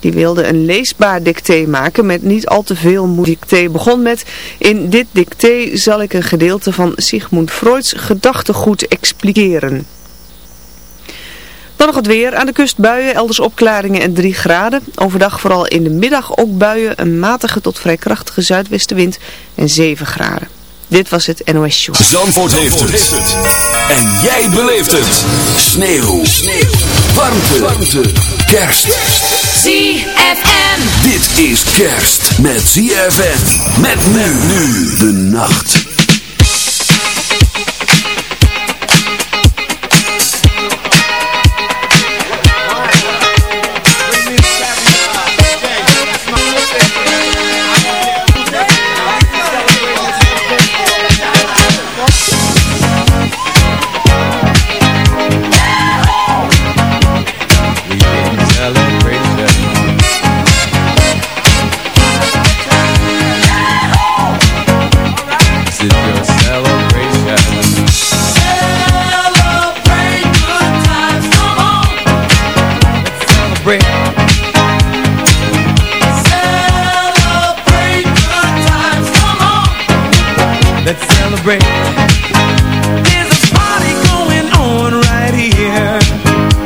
Die wilde een leesbaar dicté maken met niet al te veel dicté. Begon met, in dit dicté zal ik een gedeelte van Sigmund Freuds gedachtegoed expliceren. Dan nog het weer. Aan de kust buien, elders opklaringen en 3 graden. Overdag vooral in de middag ook buien, een matige tot vrij krachtige zuidwestenwind en 7 graden. Dit was het NOS Show. Zandvoort, heeft, het. En jij beleeft het. Sneeuw. Sneeuw. Warmte. Warmte. Kerst. ZFM. Dit is kerst met ZFM. Met nu nu de nacht.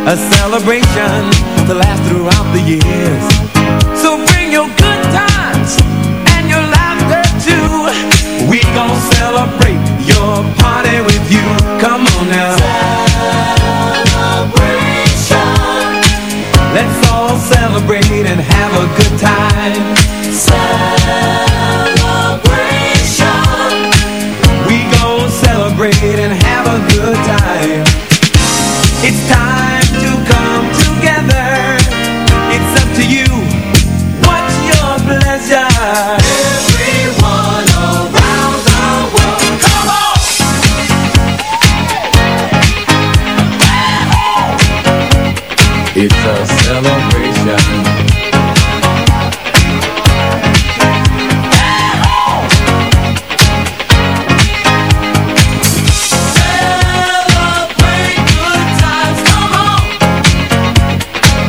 A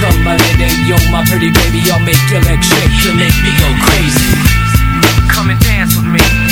Come my lady, you're my pretty baby I'll make shake, you make me go crazy. Come and dance with me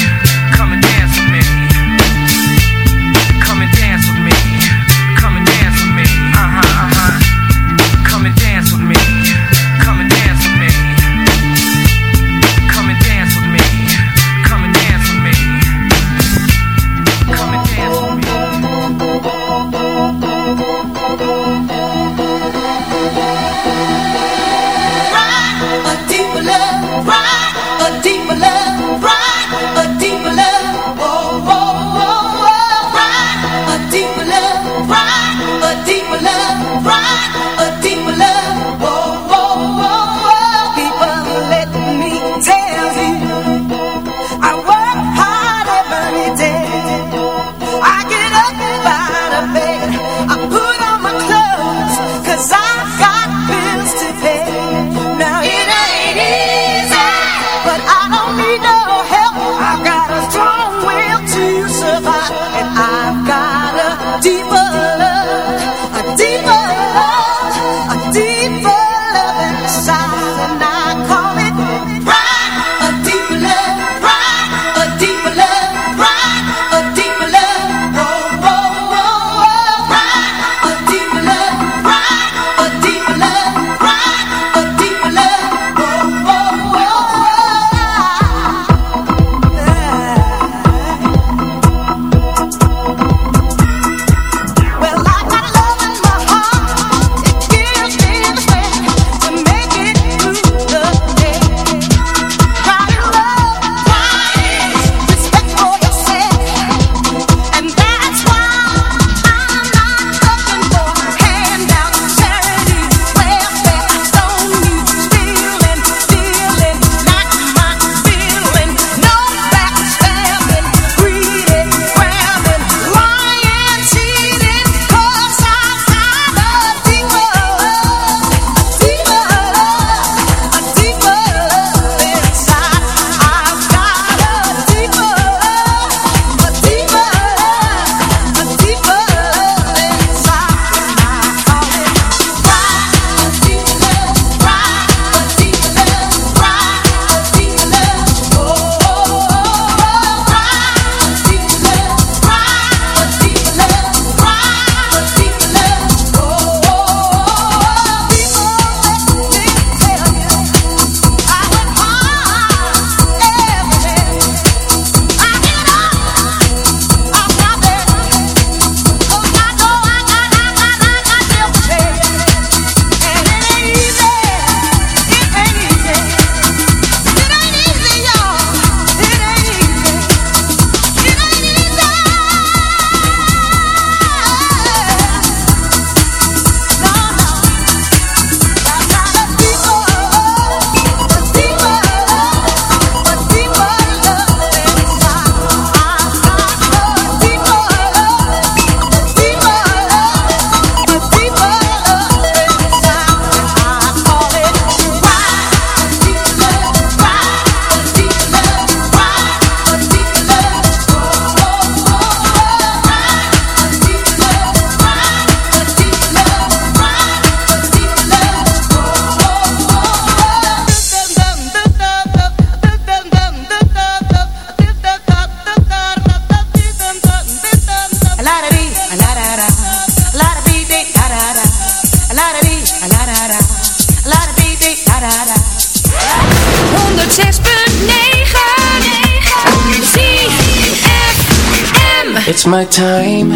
It's my time,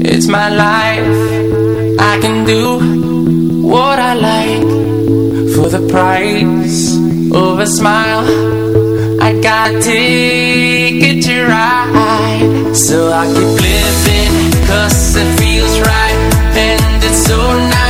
it's my life. I can do what I like for the price of a smile. I got a ticket to ride, so I keep living, cause it feels right, and it's so nice,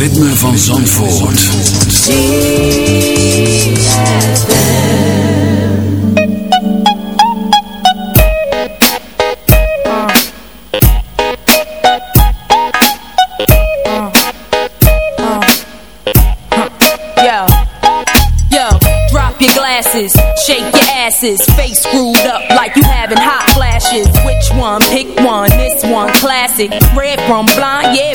ritme van Zandvoort. Yo, yo, drop your glasses, shake your asses, face screwed up like you having hot flashes. Which one? Pick one. This one, classic. Red from blind, yeah,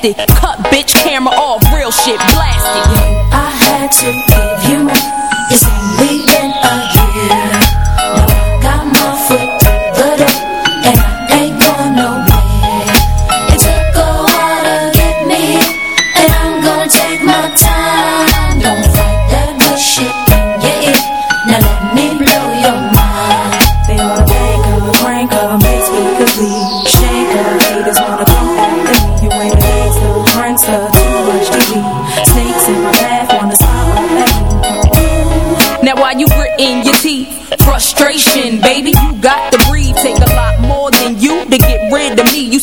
cast it. Cut bitch camera off,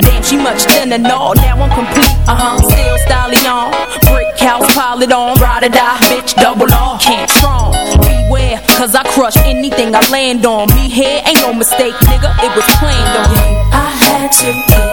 Damn, she much thinner, no, now I'm complete. Uh huh, still styling on. Brick house, pile it on. Ride or die, bitch, double R. Can't strong. Beware, cause I crush anything I land on. Me here ain't no mistake, nigga, it was planned on. I had to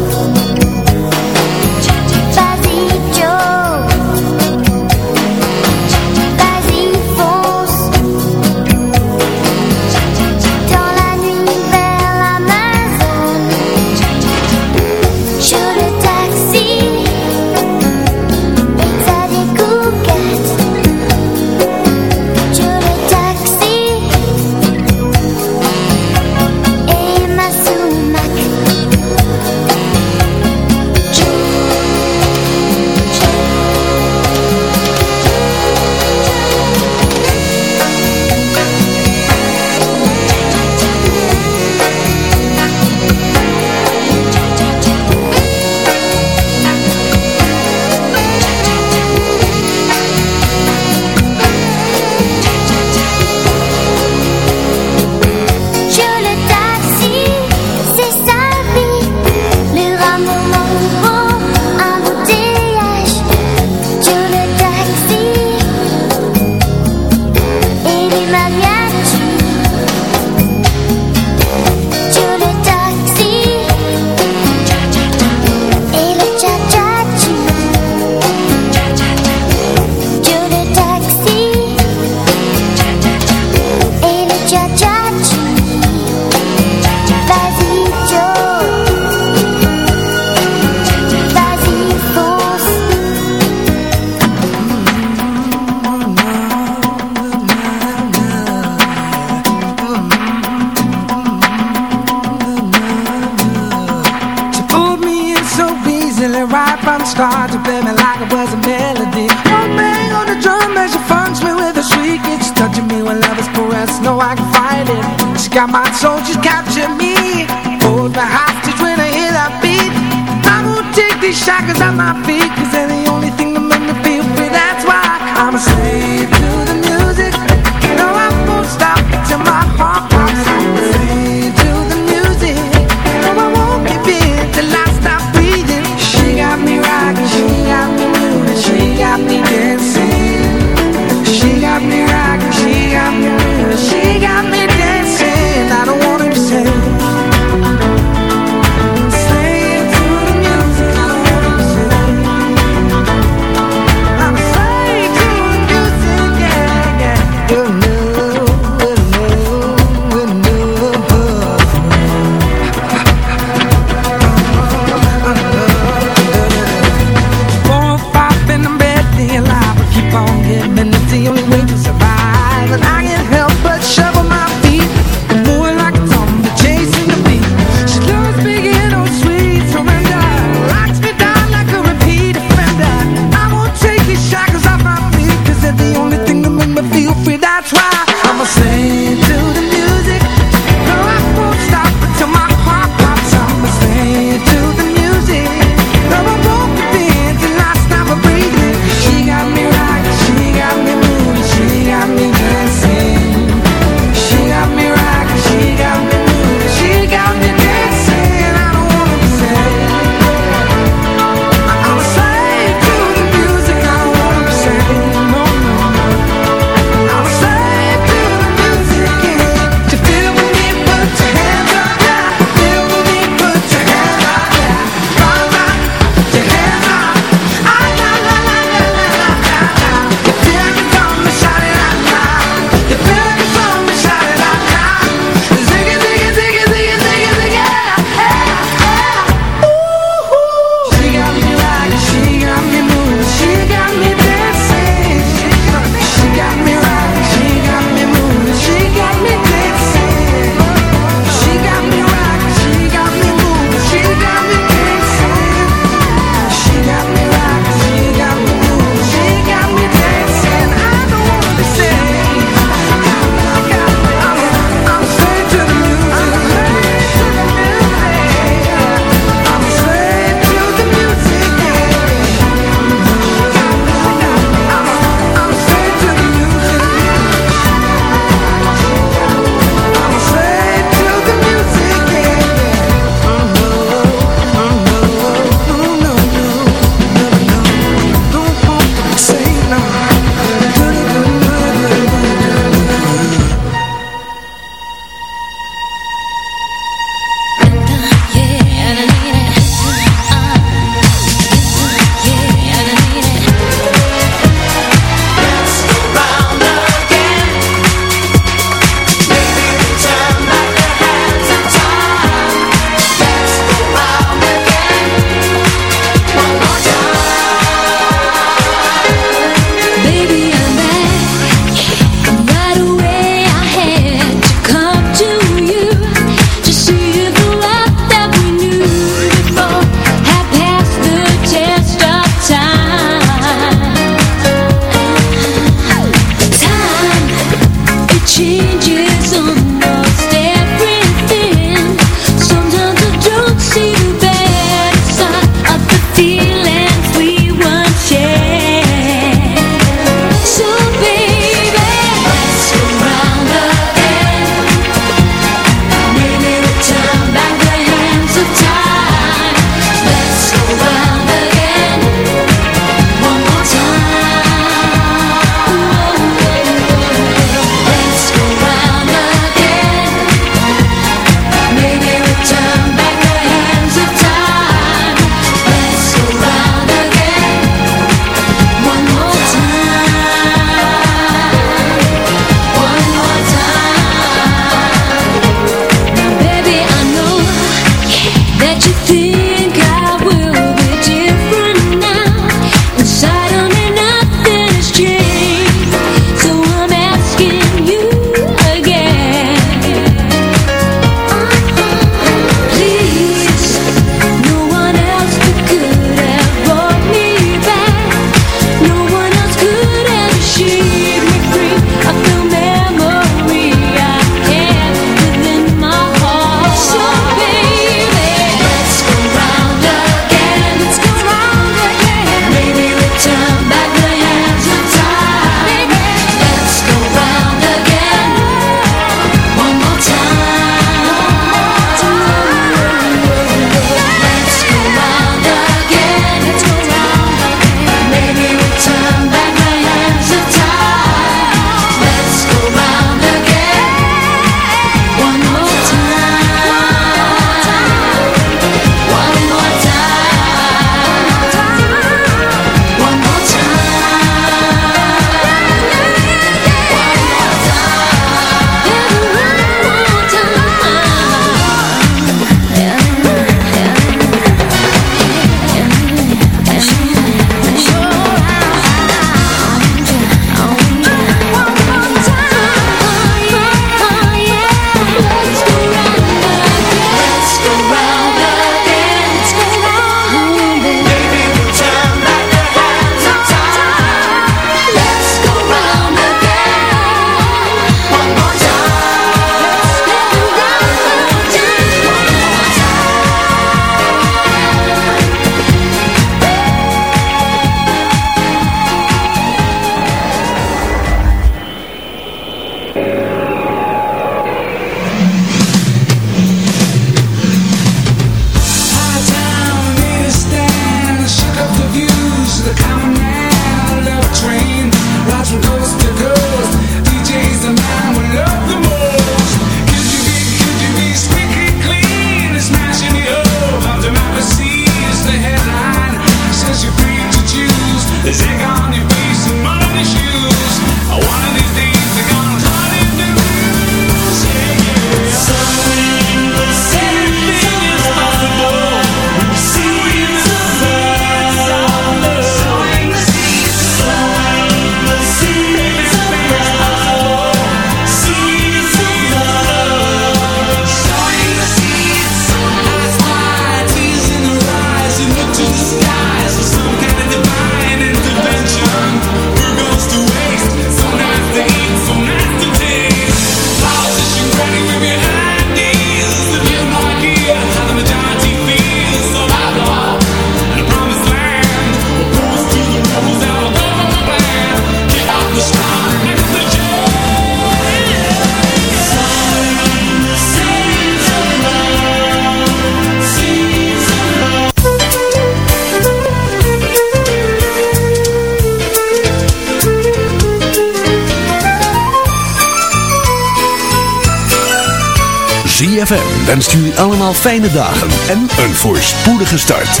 ZFM u allemaal fijne dagen en een voorspoedige start.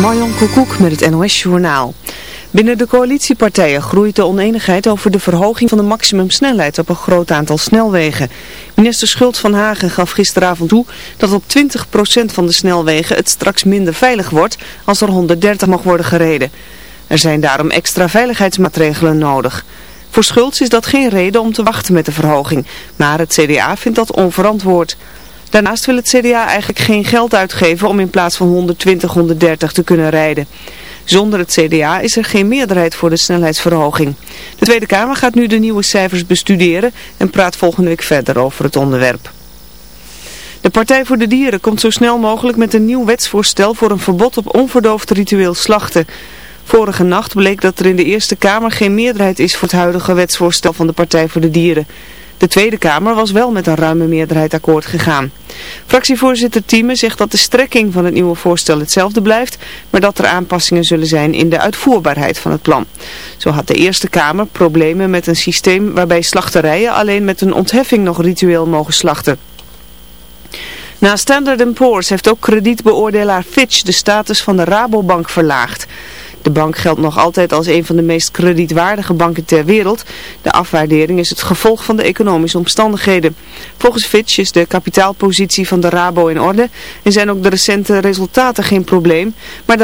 Marjon Koekoek met het NOS Journaal. Binnen de coalitiepartijen groeit de oneenigheid over de verhoging van de maximumsnelheid op een groot aantal snelwegen. Minister Schult van Hagen gaf gisteravond toe dat op 20% van de snelwegen het straks minder veilig wordt als er 130 mag worden gereden. Er zijn daarom extra veiligheidsmaatregelen nodig. Voor Schultz is dat geen reden om te wachten met de verhoging, maar het CDA vindt dat onverantwoord. Daarnaast wil het CDA eigenlijk geen geld uitgeven om in plaats van 120, 130 te kunnen rijden. Zonder het CDA is er geen meerderheid voor de snelheidsverhoging. De Tweede Kamer gaat nu de nieuwe cijfers bestuderen en praat volgende week verder over het onderwerp. De Partij voor de Dieren komt zo snel mogelijk met een nieuw wetsvoorstel voor een verbod op onverdoofd ritueel slachten. Vorige nacht bleek dat er in de Eerste Kamer geen meerderheid is voor het huidige wetsvoorstel van de Partij voor de Dieren. De Tweede Kamer was wel met een ruime meerderheid akkoord gegaan. Fractievoorzitter Thieme zegt dat de strekking van het nieuwe voorstel hetzelfde blijft, maar dat er aanpassingen zullen zijn in de uitvoerbaarheid van het plan. Zo had de Eerste Kamer problemen met een systeem waarbij slachterijen alleen met een ontheffing nog ritueel mogen slachten. Na Standard Poor's heeft ook kredietbeoordelaar Fitch de status van de Rabobank verlaagd. De bank geldt nog altijd als een van de meest kredietwaardige banken ter wereld. De afwaardering is het gevolg van de economische omstandigheden. Volgens Fitch is de kapitaalpositie van de Rabo in orde en zijn ook de recente resultaten geen probleem. Maar